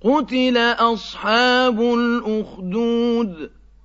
قُتِلَ أَصْحَابُ الْأُخْدُودِ